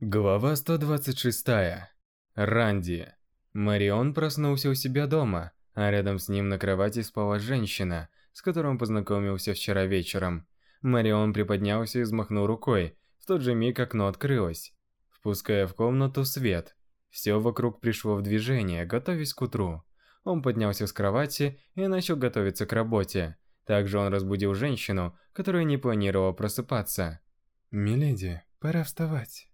Глава 126. Ранди. Марион проснулся у себя дома, а рядом с ним на кровати спала женщина, с которой он познакомился вчера вечером. Марион приподнялся и взмахнул рукой. В тот же миг окно открылось, впуская в комнату свет. Все вокруг пришло в движение, готовясь к утру. Он поднялся с кровати и начал готовиться к работе. Также он разбудил женщину, которая не планировала просыпаться. «Миледи, пора вставать».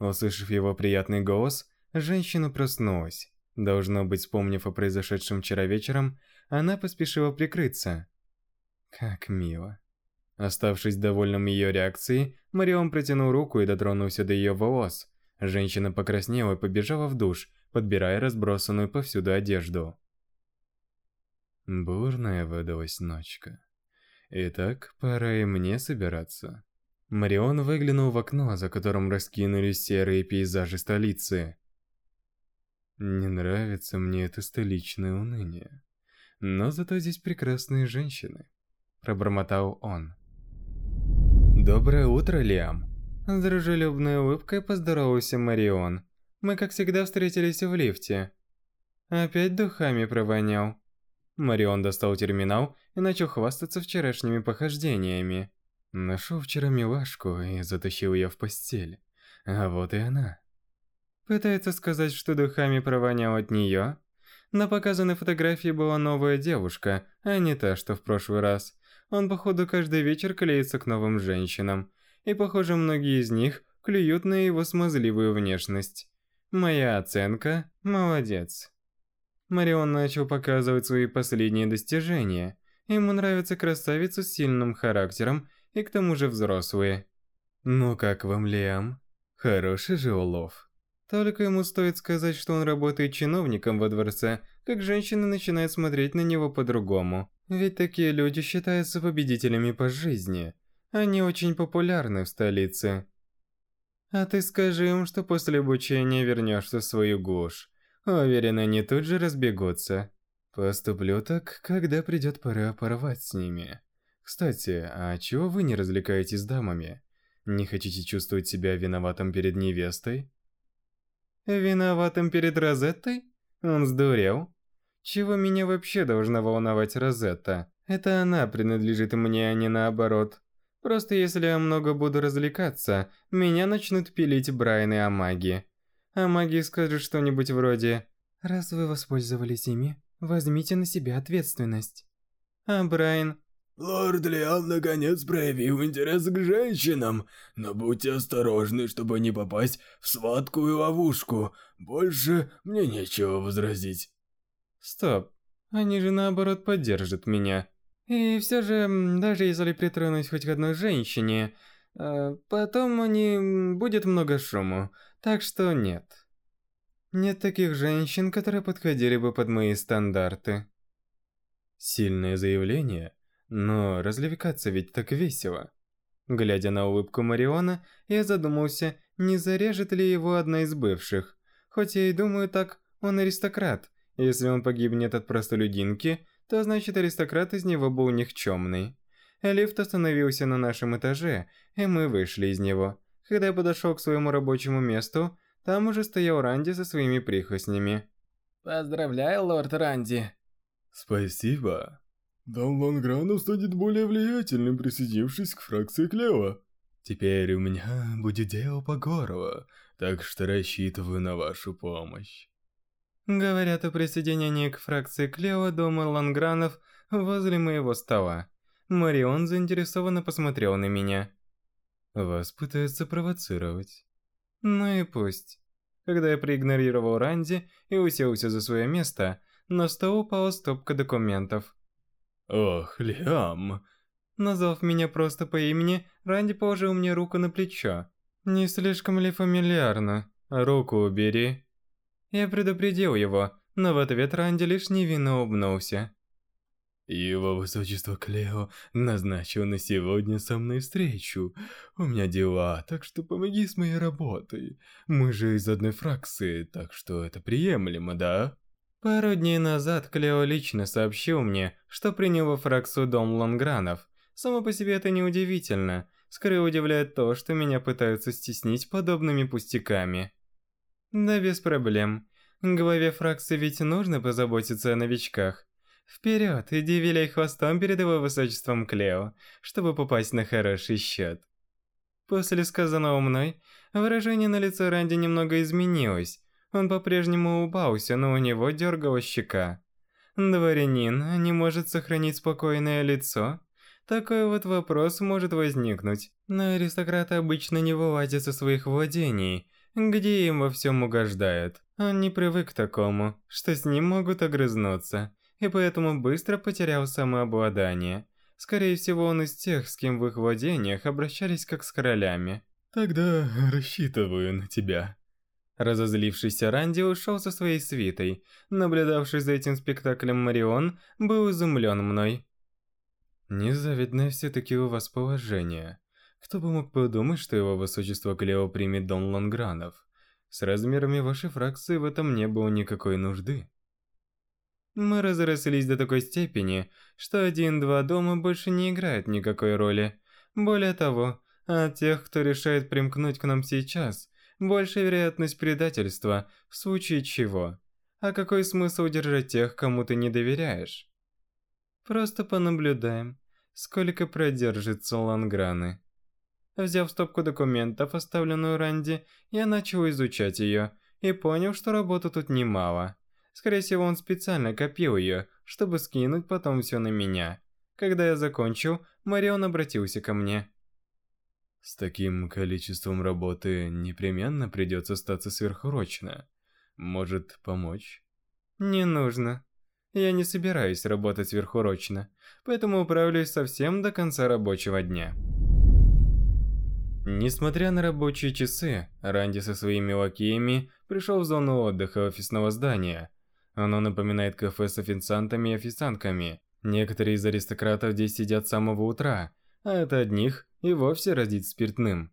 Услышав его приятный голос, женщина проснулась. Должно быть, вспомнив о произошедшем вчера вечером, она поспешила прикрыться. Как мило. Оставшись довольным ее реакцией, Марион протянул руку и дотронулся до ее волос. Женщина покраснела и побежала в душ, подбирая разбросанную повсюду одежду. Бурная выдалась ночка. Итак, пора и мне собираться. Марион выглянул в окно, за которым раскинулись серые пейзажи столицы. Не нравится мне это столичное уныние. Но зато здесь прекрасные женщины. Пробормотал он. Доброе утро, Лиам. С дружелюбной улыбкой поздоровался Марион. Мы, как всегда, встретились в лифте. Опять духами провонял. Марион достал терминал и начал хвастаться вчерашними похождениями. Нашел вчера милашку и затащил ее в постель. А вот и она. Пытается сказать, что духами провонял от нее? На показанной фотографии была новая девушка, а не та, что в прошлый раз. Он, походу, каждый вечер клеится к новым женщинам. И, похоже, многие из них клюют на его смазливую внешность. Моя оценка – молодец. Марион начал показывать свои последние достижения. Ему нравятся красавицы с сильным характером и к тому же взрослые. Ну как вам, Лиам? Хороший же улов. Только ему стоит сказать, что он работает чиновником во дворце, как женщины начинают смотреть на него по-другому. Ведь такие люди считаются победителями по жизни. Они очень популярны в столице. А ты скажи им, что после обучения вернешься в свою глушь. Уверен, они тут же разбегутся. Поступлю так, когда придет пора порвать с ними. Кстати, а чего вы не развлекаетесь с дамами? Не хотите чувствовать себя виноватым перед невестой? Виноватым перед Розеттой? Он сдурел? Чего меня вообще должна волновать Розетта? Это она принадлежит мне, а не наоборот. Просто если я много буду развлекаться, меня начнут пилить Брайан и Амаги. Амаги скажет что-нибудь вроде «Раз вы воспользовались ими, возьмите на себя ответственность». А Брайан Лорд Лиам наконец проявил интерес к женщинам, но будьте осторожны, чтобы не попасть в сладкую ловушку. Больше мне нечего возразить. Стоп, они же наоборот поддержат меня. И все же, даже если притронусь хоть к одной женщине, э, потом не будет много шуму, так что нет. Нет таких женщин, которые подходили бы под мои стандарты. Сильное заявление – но развлекаться ведь так весело. Глядя на улыбку Мариона, я задумался, не зарежет ли его одна из бывших. Хоть я и думаю так, он аристократ. Если он погибнет от простолюдинки, то значит аристократ из него был никчемный. Лифт остановился на нашем этаже, и мы вышли из него. Когда я подошел к своему рабочему месту, там уже стоял Ранди со своими прихвостнями. Поздравляю, лорд Ранди. Спасибо. Дом Лонгранов станет более влиятельным, присоединившись к фракции Клео. Теперь у меня будет дело по горло, так что рассчитываю на вашу помощь. Говорят о присоединении к фракции Клео дома Лангранов возле моего стола. Марион заинтересованно посмотрел на меня. Вас пытаются провоцировать. Ну и пусть. Когда я проигнорировал Ранди и уселся за свое место, на стол упала стопка документов. «Ох, Лиам!» Назвав меня просто по имени, Ранди положил мне руку на плечо. «Не слишком ли фамильярно? Руку убери». Я предупредил его, но в ответ Ранди лишь невинно улыбнулся. Его высочество Клео назначил на сегодня со мной встречу. У меня дела, так что помоги с моей работой. Мы же из одной фракции, так что это приемлемо, да? Пару дней назад Клео лично сообщил мне, что принял во фракцию дом Лонгранов. Само по себе это неудивительно. Скорее удивляет то, что меня пытаются стеснить подобными пустяками. Да без проблем. Главе фракции ведь нужно позаботиться о новичках. Вперед, иди виляй хвостом перед его высочеством Клео, чтобы попасть на хороший счет. После сказанного мной, выражение на лице Ранди немного изменилось. Он по-прежнему улыбался, но у него дергалась щека. Дворянин не может сохранить спокойное лицо? Такой вот вопрос может возникнуть. Но аристократы обычно не вылазят со своих владений, где им во всем угождают. Он не привык к такому, что с ним могут огрызнуться, и поэтому быстро потерял самообладание. Скорее всего, он из тех, с кем в их владениях обращались как с королями. Тогда рассчитываю на тебя. Разозлившийся Ранди ушел со своей свитой. Наблюдавший за этим спектаклем Марион был изумлен мной. Незавидное все-таки у вас положение. Кто бы мог подумать, что его высочество Клео примет дом Лангранов. С размерами вашей фракции в этом не было никакой нужды. Мы разрослись до такой степени, что один-два дома больше не играют никакой роли. Более того, от тех, кто решает примкнуть к нам сейчас, большая вероятность предательства, в случае чего. А какой смысл держать тех, кому ты не доверяешь? Просто понаблюдаем, сколько продержится Ланграны. Взяв стопку документов, оставленную Ранди, я начал изучать ее и понял, что работы тут немало. Скорее всего, он специально копил ее, чтобы скинуть потом все на меня. Когда я закончил, Марион обратился ко мне. С таким количеством работы непременно придется остаться сверхурочно. Может, помочь? Не нужно. Я не собираюсь работать сверхурочно, поэтому управлюсь совсем до конца рабочего дня. Несмотря на рабочие часы, Ранди со своими лакеями пришел в зону отдыха офисного здания – оно напоминает кафе с официантами и официантками. Некоторые из аристократов здесь сидят с самого утра, а это одних и вовсе разит спиртным.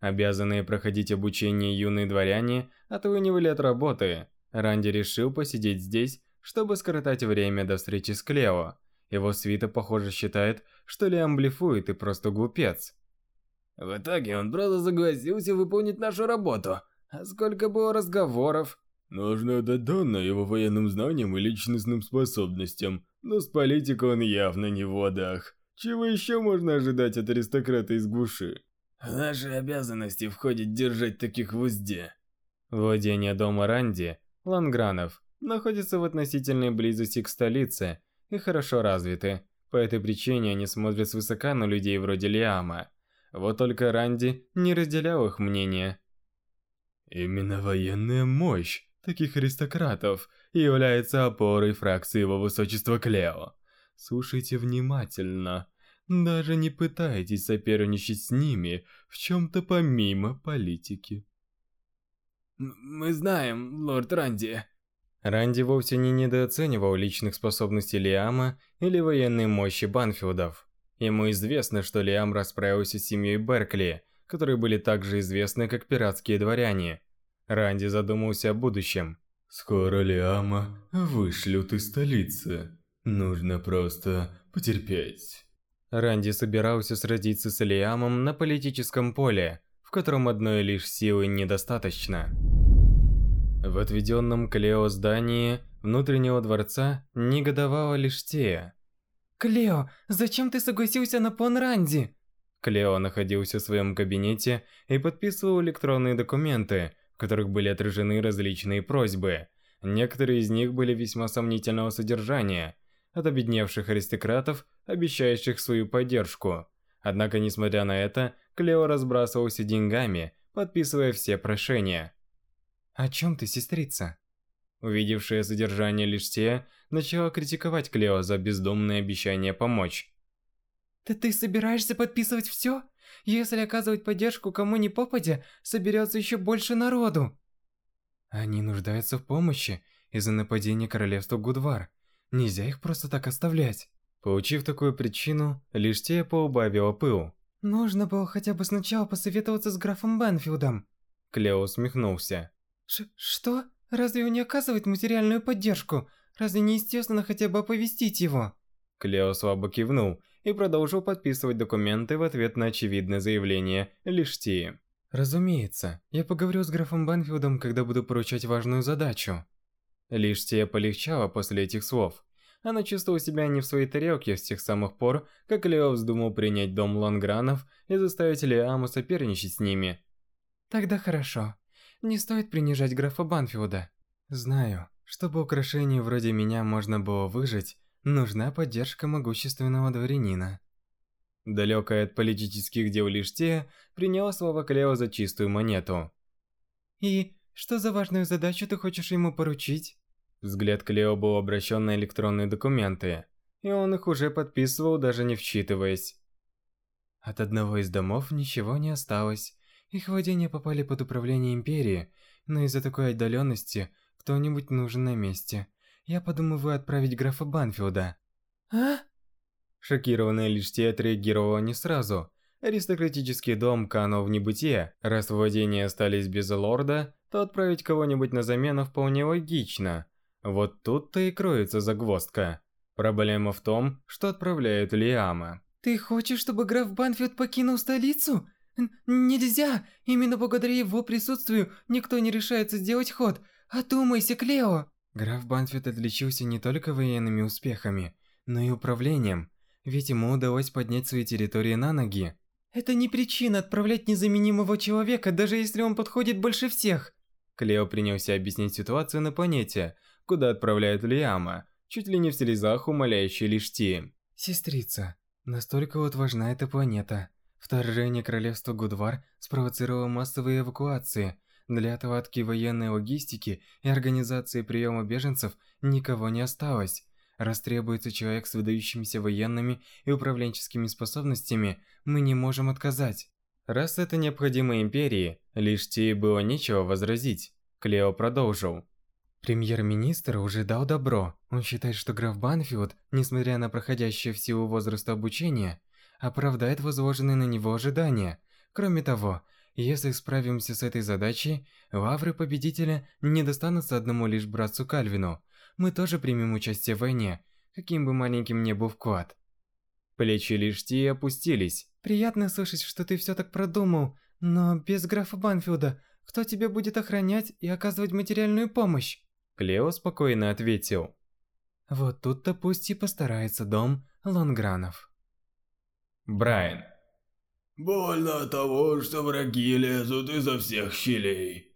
Обязанные проходить обучение юные дворяне отлынивали от работы. Ранди решил посидеть здесь, чтобы скоротать время до встречи с Клео. Его свита, похоже, считает, что Лиам блефует и просто глупец. В итоге он просто согласился выполнить нашу работу. А сколько было разговоров, Нужно отдать данное его военным знаниям и личностным способностям, но с политикой он явно не в водах. Чего еще можно ожидать от аристократа из глуши? В наши обязанности входит держать таких в узде. Владение дома Ранди, Лангранов, находится в относительной близости к столице и хорошо развиты. По этой причине они смотрят свысока на людей вроде Лиама. Вот только Ранди не разделял их мнение. Именно военная мощь таких аристократов является опорой фракции его высочества Клео. Слушайте внимательно. Даже не пытайтесь соперничать с ними в чем-то помимо политики. Мы знаем, лорд Ранди. Ранди вовсе не недооценивал личных способностей Лиама или военной мощи Банфилдов. Ему известно, что Лиам расправился с семьей Беркли, которые были также известны как пиратские дворяне. Ранди задумался о будущем. «Скоро Лиама вышлют из столицы. Нужно просто потерпеть». Ранди собирался сразиться с Лиамом на политическом поле, в котором одной лишь силы недостаточно. В отведенном Клео здании внутреннего дворца негодовала лишь Тея. «Клео, зачем ты согласился на план Ранди?» Клео находился в своем кабинете и подписывал электронные документы, в которых были отражены различные просьбы. Некоторые из них были весьма сомнительного содержания, от обедневших аристократов, обещающих свою поддержку. Однако, несмотря на это, Клео разбрасывался деньгами, подписывая все прошения. «О чем ты, сестрица?» Увидевшая содержание лишь те, начала критиковать Клео за бездумное обещание помочь. «Да ты собираешься подписывать все? Если оказывать поддержку кому ни попадя, соберется еще больше народу. Они нуждаются в помощи из-за нападения королевства Гудвар. Нельзя их просто так оставлять. Получив такую причину, лишь поубавила пыл. Нужно было хотя бы сначала посоветоваться с графом Бенфилдом. Клео усмехнулся. Ш что? Разве он не оказывает материальную поддержку? Разве не естественно хотя бы оповестить его? Клео слабо кивнул и продолжил подписывать документы в ответ на очевидное заявление Лиштии. «Разумеется, я поговорю с графом Банфилдом, когда буду поручать важную задачу». Лиштия полегчала после этих слов. Она чувствовала себя не в своей тарелке с тех самых пор, как Лео вздумал принять дом Лангранов и заставить Лиаму соперничать с ними. «Тогда хорошо. Не стоит принижать графа Банфилда. Знаю, чтобы украшению вроде меня можно было выжить, нужна поддержка могущественного дворянина. Далекая от политических дел Лиштея приняла слова Клео за чистую монету. «И что за важную задачу ты хочешь ему поручить?» Взгляд Клео был обращен на электронные документы, и он их уже подписывал, даже не вчитываясь. От одного из домов ничего не осталось. Их владения попали под управление Империи, но из-за такой отдаленности кто-нибудь нужен на месте. Я подумываю отправить графа Банфилда. А? Шокированная Лиштия отреагировала не сразу. Аристократический дом канул в небытие. Раз владения остались без лорда, то отправить кого-нибудь на замену вполне логично. Вот тут-то и кроется загвоздка. Проблема в том, что отправляют Лиама. «Ты хочешь, чтобы граф Банфилд покинул столицу? Н нельзя! Именно благодаря его присутствию никто не решается сделать ход. Одумайся, Клео!» Граф Банфилд отличился не только военными успехами, но и управлением, ведь ему удалось поднять свои территории на ноги. Это не причина отправлять незаменимого человека, даже если он подходит больше всех. Клео принялся объяснить ситуацию на планете, куда отправляют Лиама, чуть ли не в слезах умоляющий лишь Ти. Сестрица, настолько вот важна эта планета. Вторжение королевства Гудвар спровоцировало массовые эвакуации, для отладки военной логистики и организации приема беженцев никого не осталось. Раз требуется человек с выдающимися военными и управленческими способностями, мы не можем отказать. Раз это необходимо Империи, лишь Тии было нечего возразить. Клео продолжил. Премьер-министр уже дал добро. Он считает, что граф Банфилд, несмотря на проходящее в силу возраста обучения, оправдает возложенные на него ожидания. Кроме того, если справимся с этой задачей, лавры победителя не достанутся одному лишь братцу Кальвину. Мы тоже примем участие в войне, каким бы маленьким ни был вклад. Плечи Лишти опустились. Приятно слышать, что ты все так продумал, но без графа Банфилда кто тебя будет охранять и оказывать материальную помощь? Клео спокойно ответил. Вот тут-то пусть и постарается дом Лонгранов. Брайан. Больно от того, что враги лезут изо всех щелей.